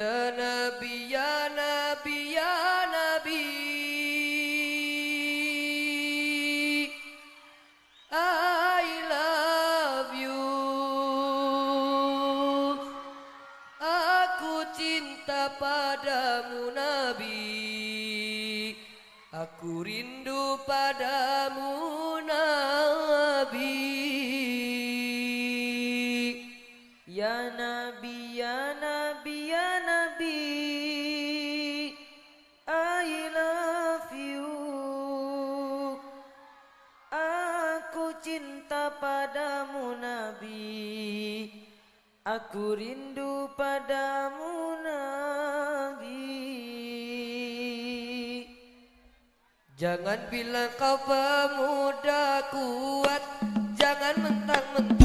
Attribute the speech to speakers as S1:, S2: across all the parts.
S1: Ya Jangan bilang kau pemuda kuat Jangan mentang-mentang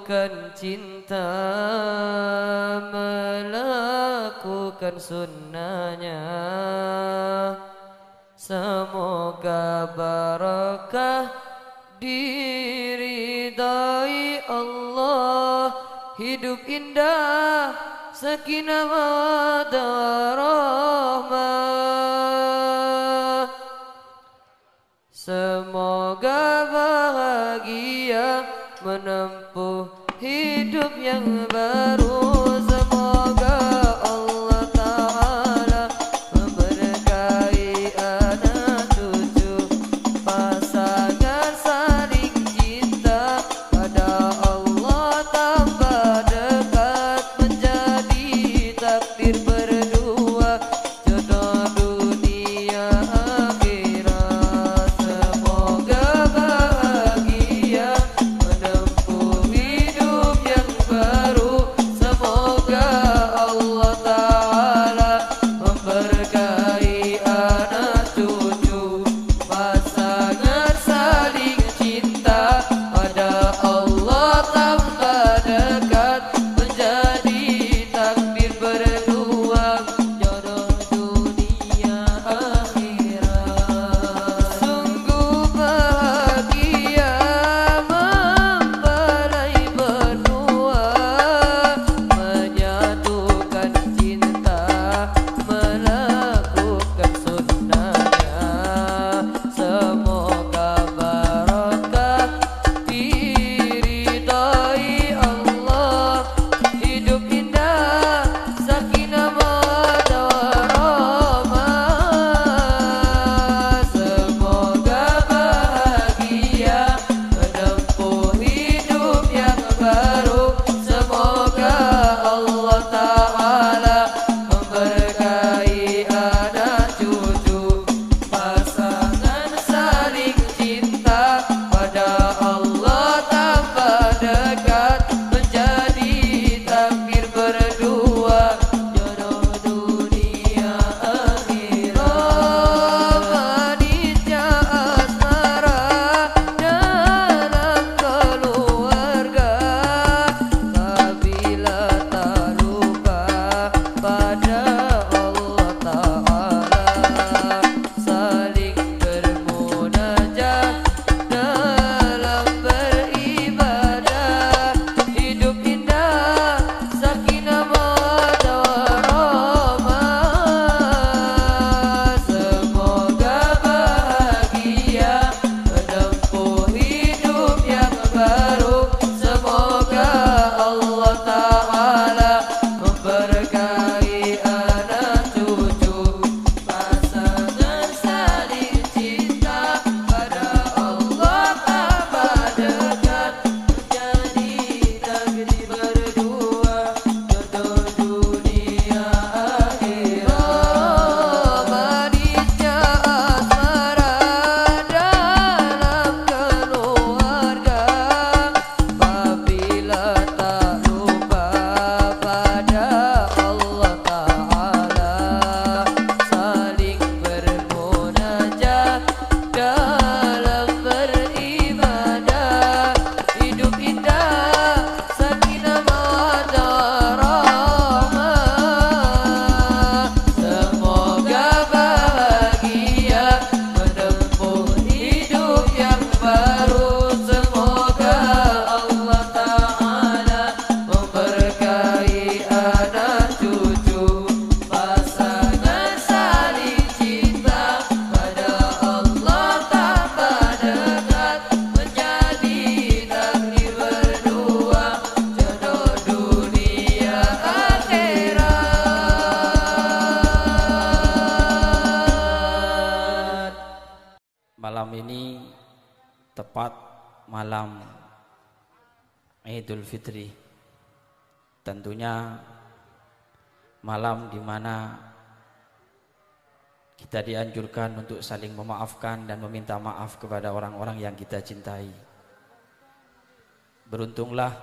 S1: melakukan cinta melakukan sunnahnya. Semoga barakah diridai Allah. Hidup indah sakinah mawaddah rahmah. Semoga bahagia menempuh hidup yang baru.
S2: Kita dianjurkan untuk saling memaafkan dan meminta maaf kepada orang-orang yang kita cintai.
S3: Beruntunglah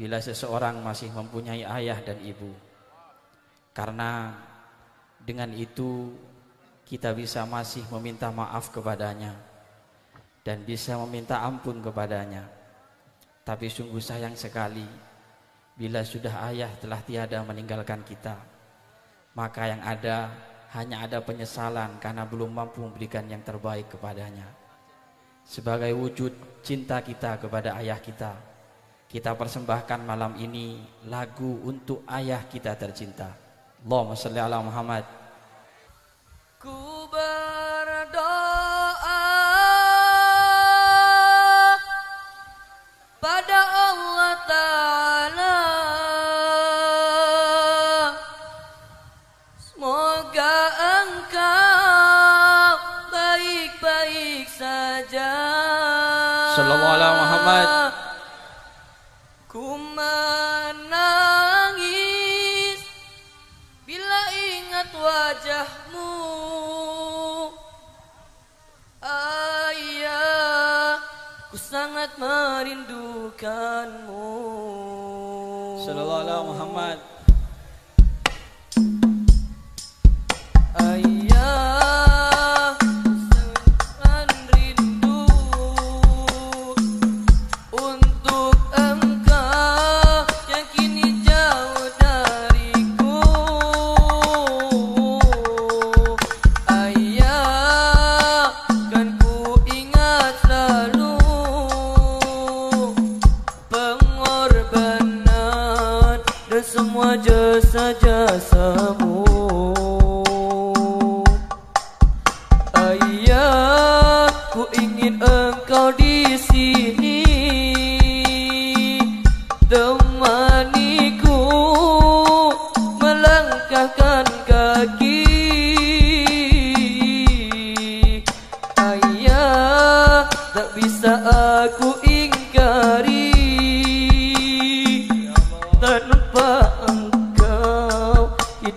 S3: bila seseorang masih mempunyai ayah dan ibu. Karena dengan itu kita bisa masih meminta maaf kepadanya dan bisa meminta ampun kepadanya. Tapi sungguh sayang sekali bila sudah ayah telah tiada meninggalkan kita. Maka yang ada hanya ada penyesalan karena belum mampu memberikan yang terbaik kepadanya. Sebagai wujud cinta kita kepada ayah kita, kita persembahkan malam ini lagu untuk ayah kita tercinta. Allahumma salli ala Muhammad.
S1: Ku berdoa sangat merindukanmu
S3: Sallallahu Muhammad.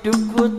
S2: to good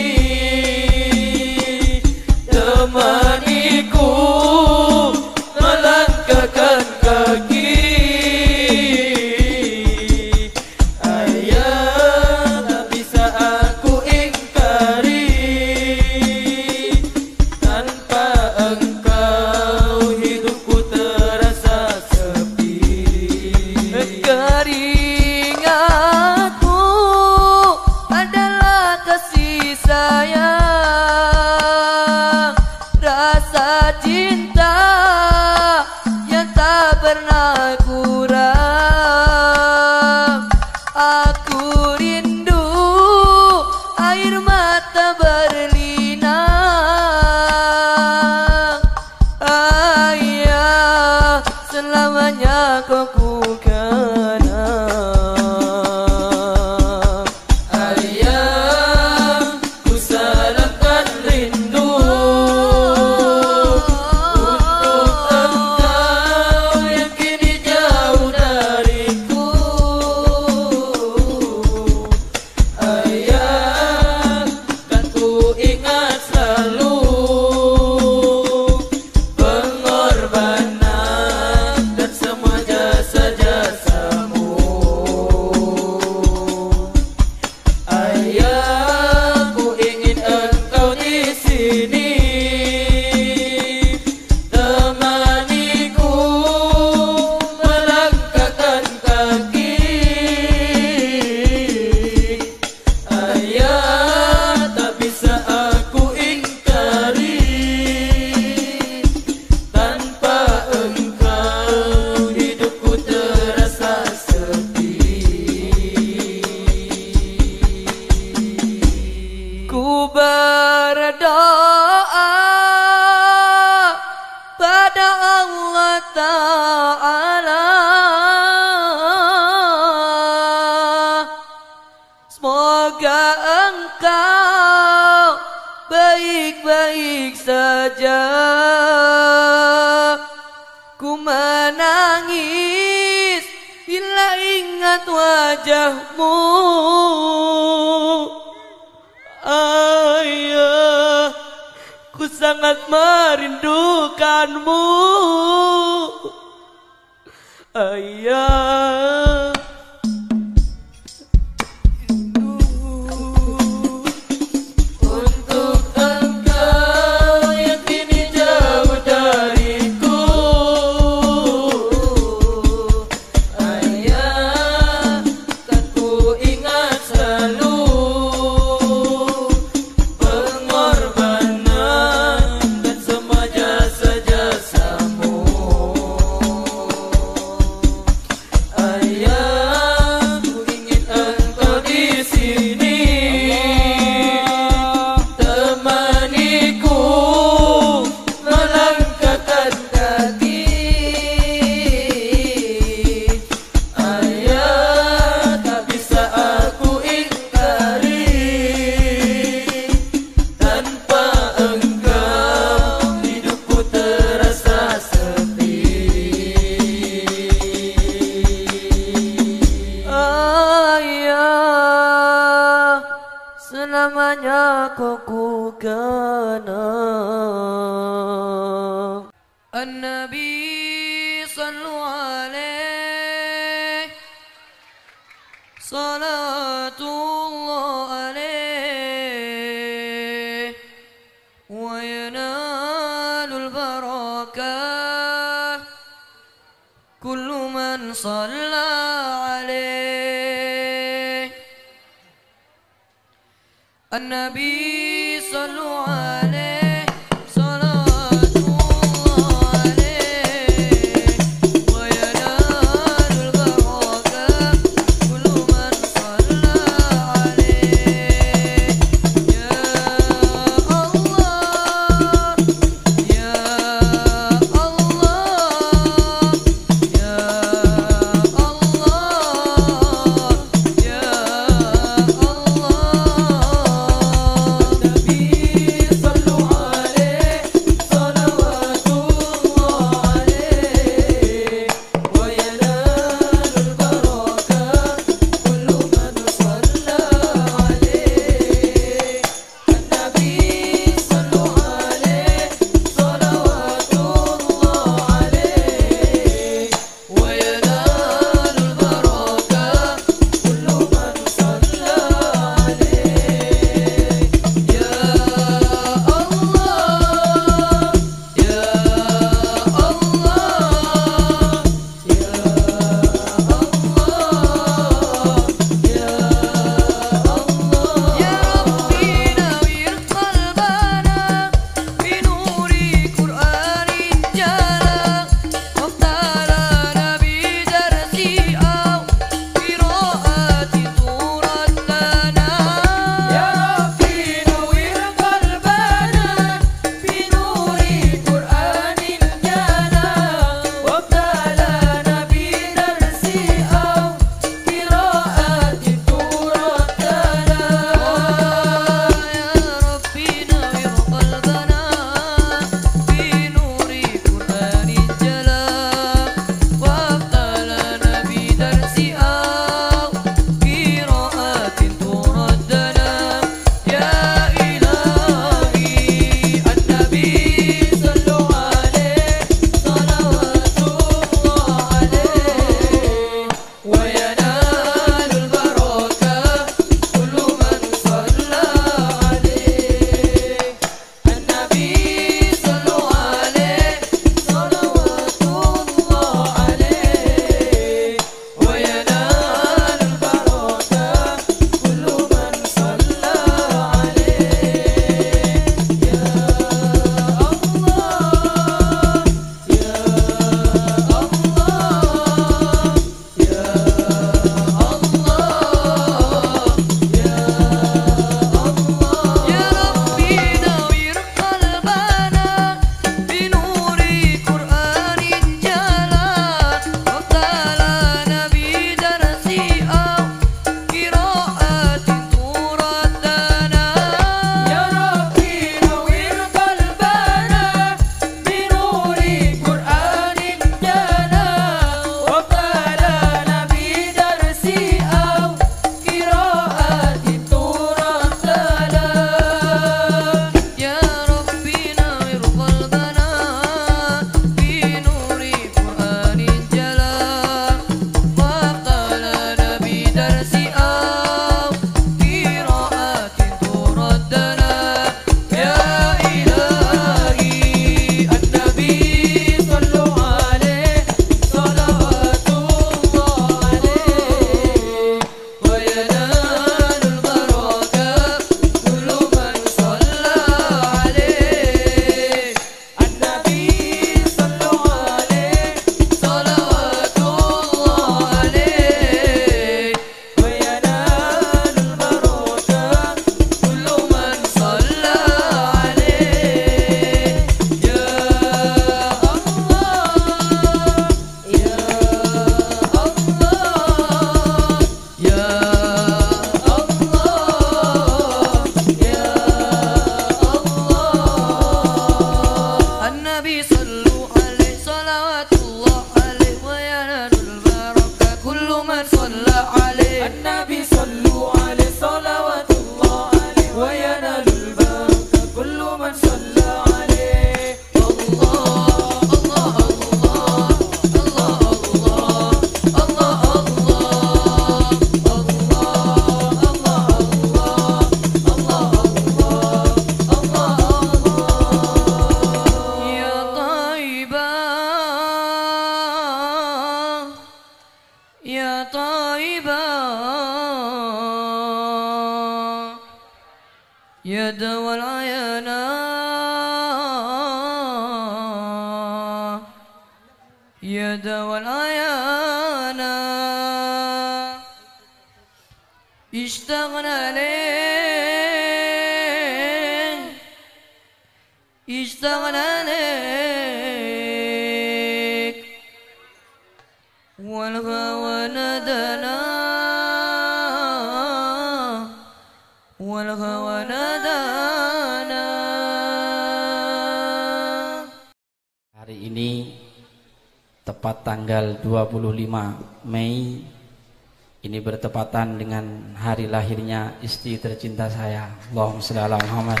S2: lahirnya istri tercinta saya Allahumma sholli ala Muhammad.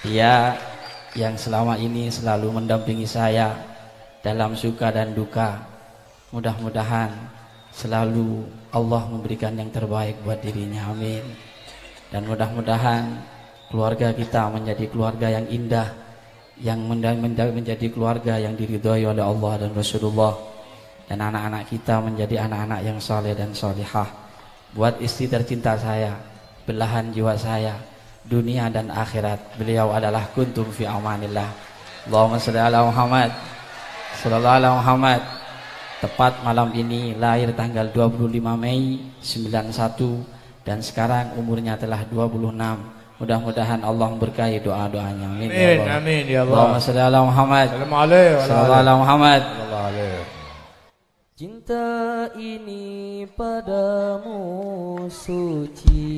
S2: Dia yang selama ini selalu mendampingi saya dalam suka dan duka. Mudah-mudahan selalu Allah memberikan yang terbaik buat dirinya amin. Dan mudah-mudahan keluarga kita menjadi keluarga yang indah yang menjadi keluarga yang diridhoi oleh Allah dan Rasulullah. Dan anak-anak kita menjadi anak-anak yang soleh dan solihah buat istri tercinta saya belahan jiwa saya dunia dan akhirat. Beliau adalah kuntum fi amanillah. Allahumma salli ala Muhammad. Sallallahu ala Muhammad. Tepat malam ini lahir tanggal 25 Mei 91 dan sekarang umurnya telah 26 mudah-mudahan Allah memberkahi doa-doanya. Amin,
S4: Amin,
S2: Allah.
S4: amin, ya Allah.
S2: Allahumma salli ala Muhammad. Sallallahu ala Muhammad.
S4: Warahmatullahi
S3: Cinta ini padamu suci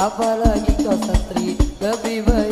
S1: Apalagi kau santri Lebih baik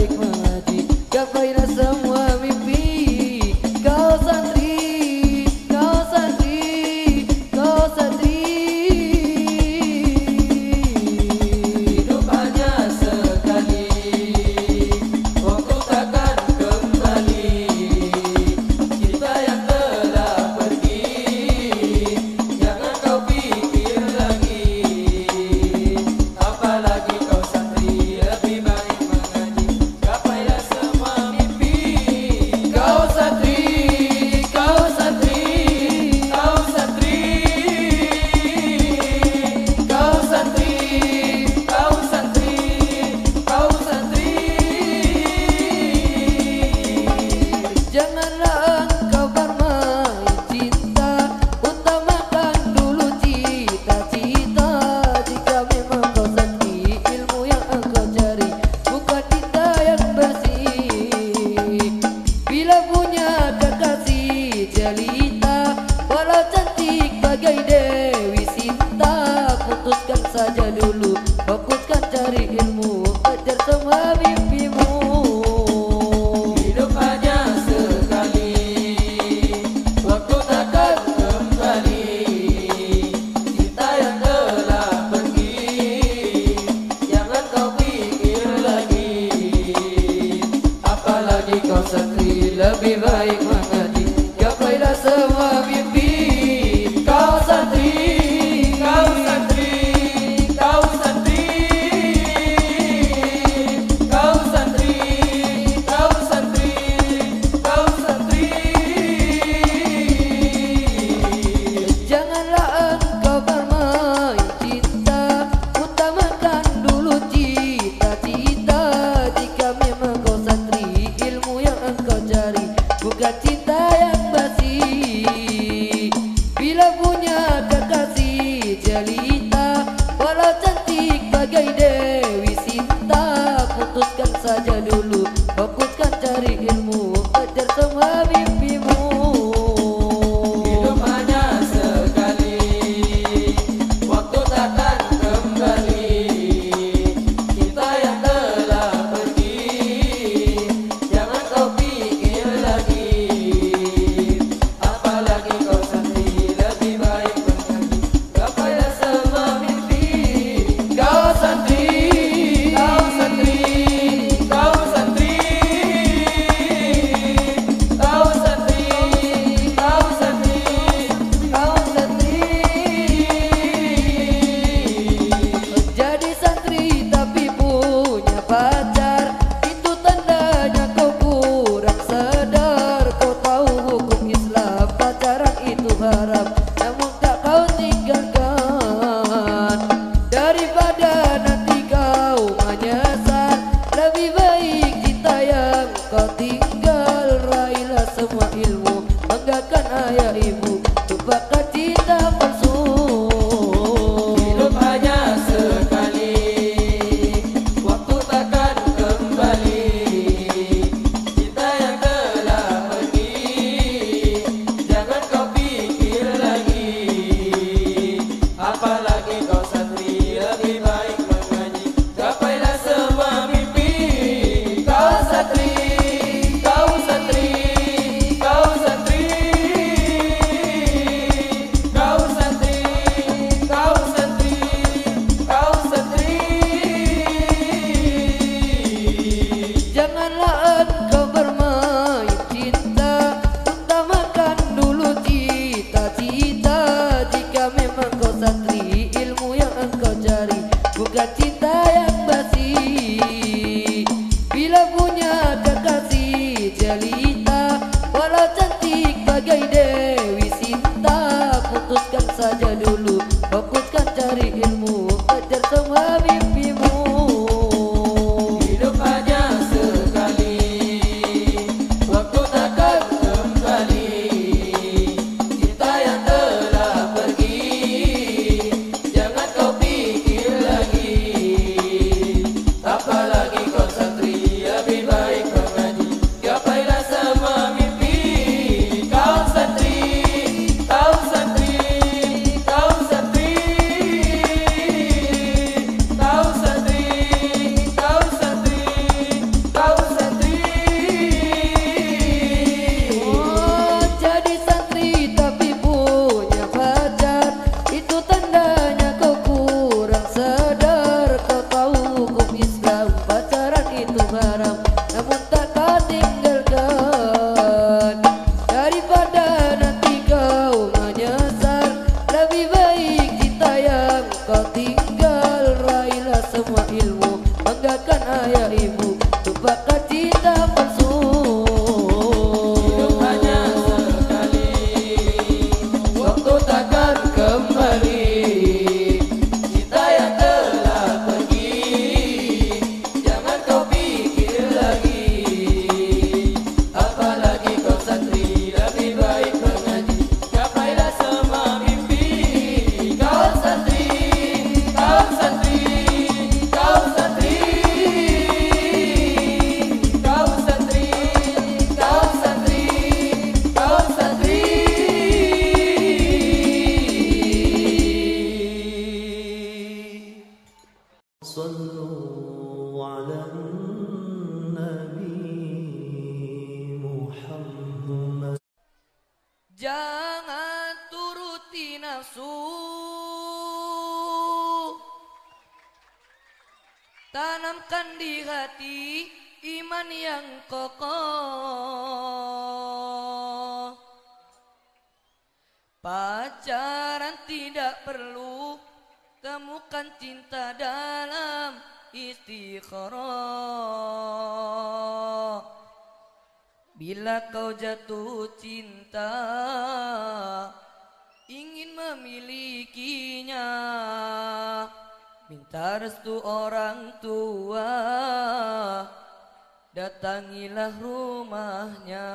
S1: Datangilah rumahnya.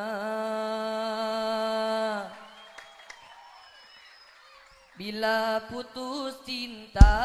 S1: Bila putus cinta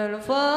S1: no lo fue.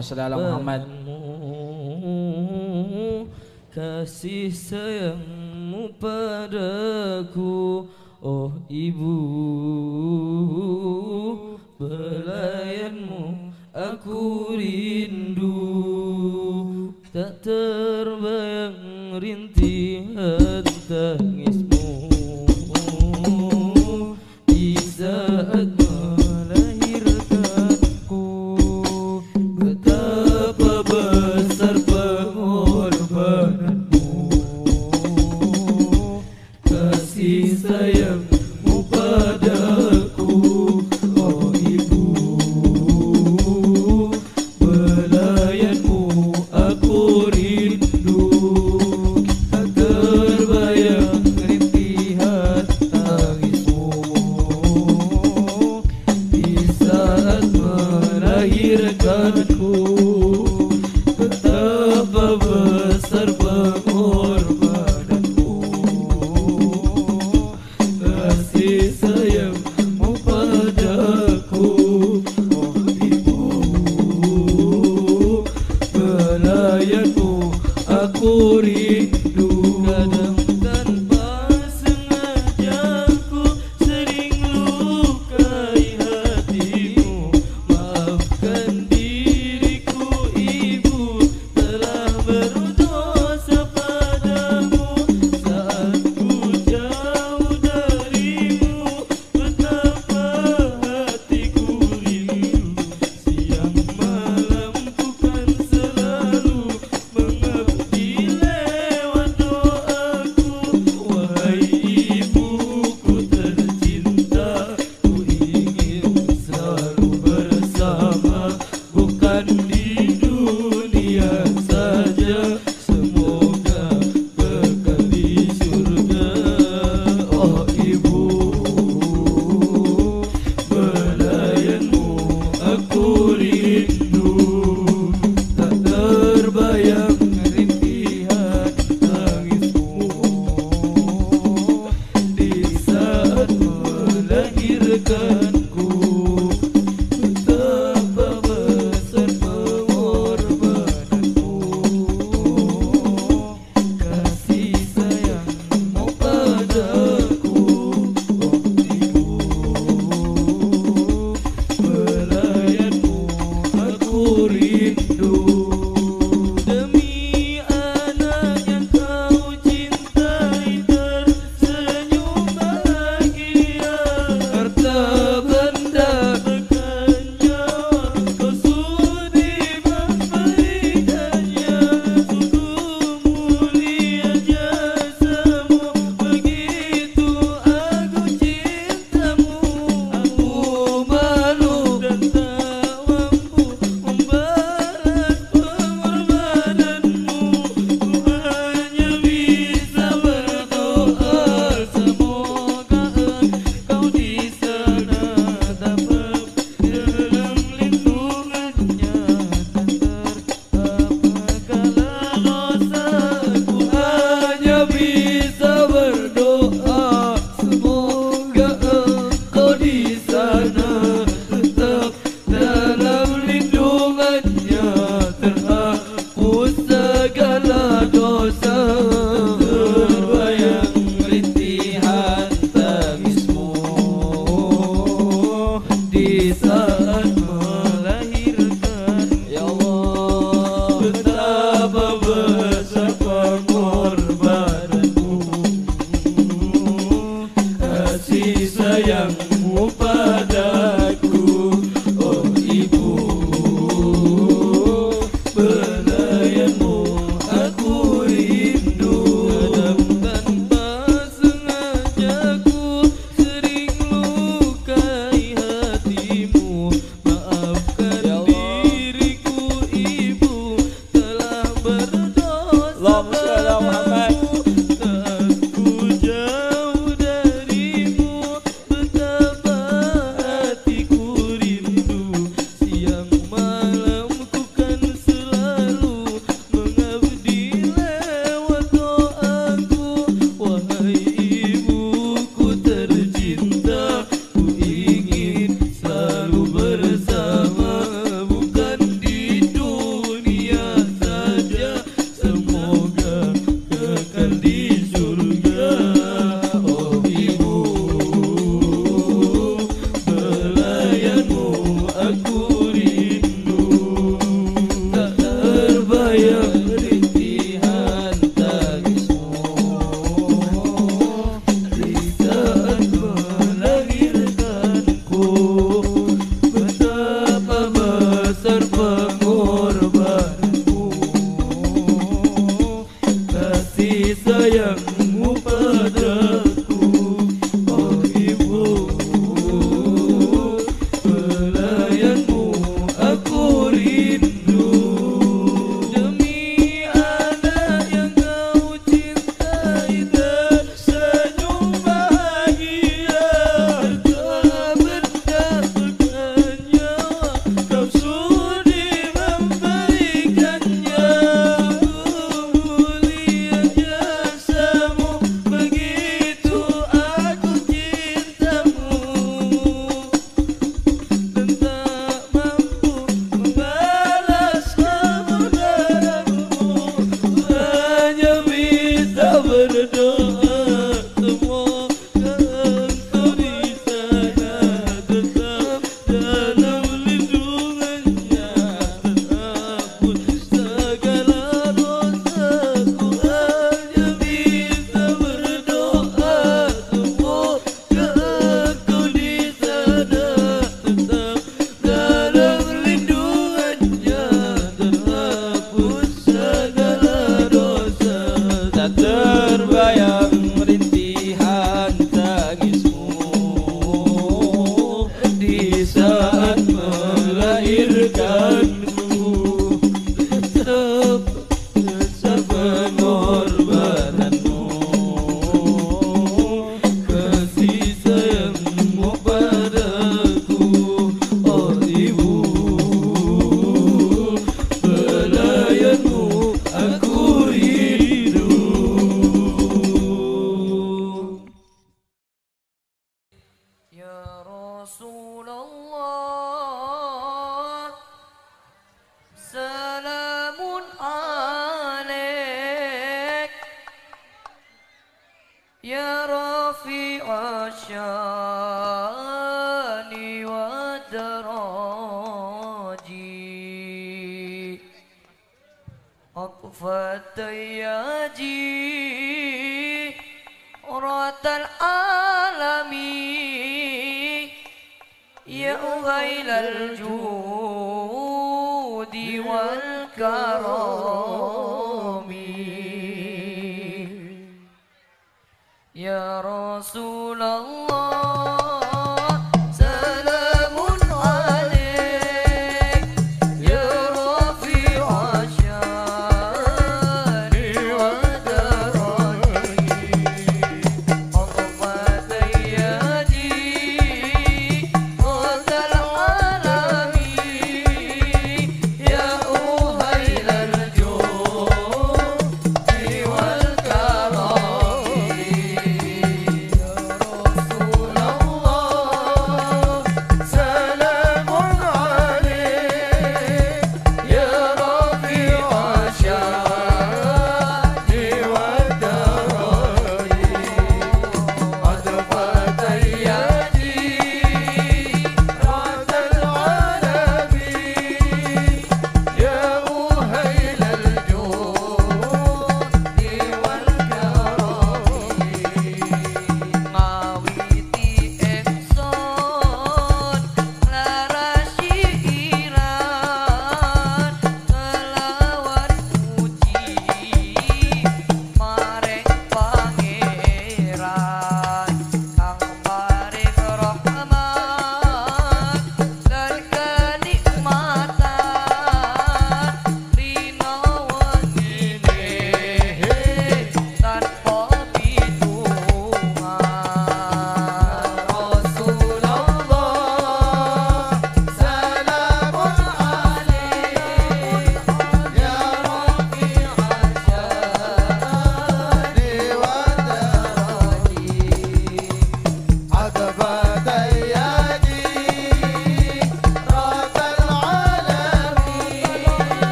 S1: Allahumma shalli ala Muhammad.
S3: Kasih sayangmu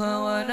S1: والهوى